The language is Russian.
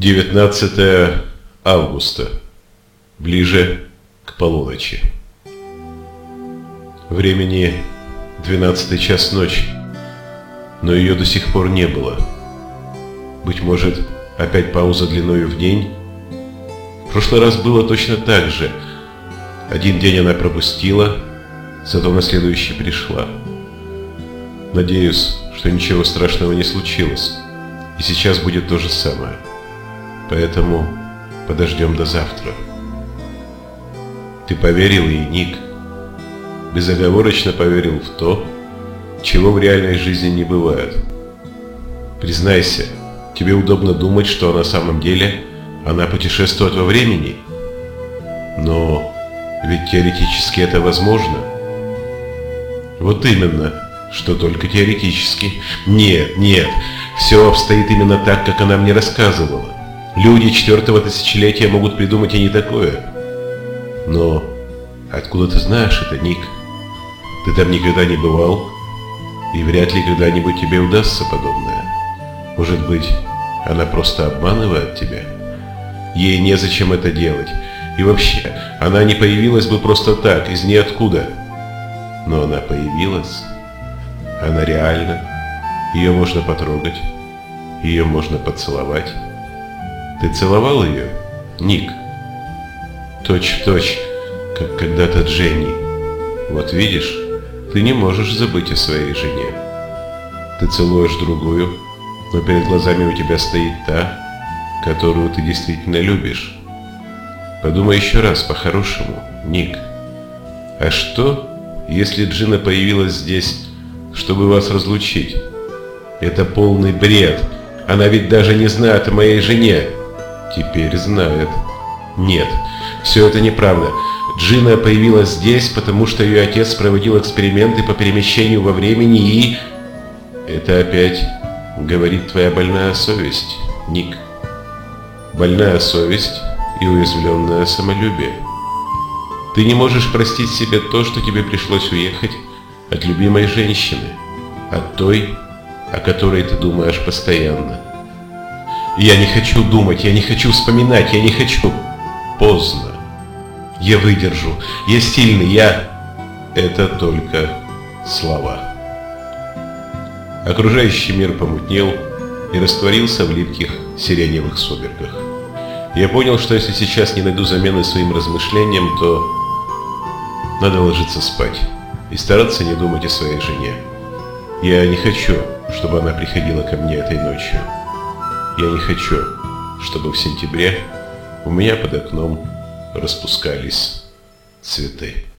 19 августа, ближе к полуночи. Времени 12 час ночи, но ее до сих пор не было. Быть может, опять пауза длиною в день? В прошлый раз было точно так же. Один день она пропустила, зато на следующий пришла. Надеюсь, что ничего страшного не случилось, и сейчас будет то же самое. Поэтому подождем до завтра. Ты поверил ей, Ник? Безоговорочно поверил в то, чего в реальной жизни не бывает. Признайся, тебе удобно думать, что на самом деле она путешествует во времени? Но ведь теоретически это возможно. Вот именно, что только теоретически. Нет, нет, все обстоит именно так, как она мне рассказывала. Люди четвертого тысячелетия могут придумать и не такое. Но откуда ты знаешь это, Ник? Ты там никогда не бывал, и вряд ли когда-нибудь тебе удастся подобное. Может быть, она просто обманывает тебя? Ей незачем это делать. И вообще, она не появилась бы просто так, из ниоткуда. Но она появилась. Она реальна. Ее можно потрогать. Ее можно поцеловать. Ты целовал ее, Ник? Точь-в-точь, как когда-то Дженни. Вот видишь, ты не можешь забыть о своей жене. Ты целуешь другую, но перед глазами у тебя стоит та, которую ты действительно любишь. Подумай еще раз по-хорошему, Ник. А что, если Джина появилась здесь, чтобы вас разлучить? Это полный бред. Она ведь даже не знает о моей жене. Теперь знает. Нет, все это неправда. Джина появилась здесь, потому что ее отец проводил эксперименты по перемещению во времени и... Это опять говорит твоя больная совесть, Ник. Больная совесть и уязвленное самолюбие. Ты не можешь простить себе то, что тебе пришлось уехать от любимой женщины, от той, о которой ты думаешь постоянно. Я не хочу думать, я не хочу вспоминать, я не хочу. Поздно. Я выдержу, я сильный, я... Это только слова. Окружающий мир помутнел и растворился в липких сиреневых сумерках. Я понял, что если сейчас не найду замены своим размышлениям, то надо ложиться спать и стараться не думать о своей жене. Я не хочу, чтобы она приходила ко мне этой ночью. Я не хочу, чтобы в сентябре у меня под окном распускались цветы.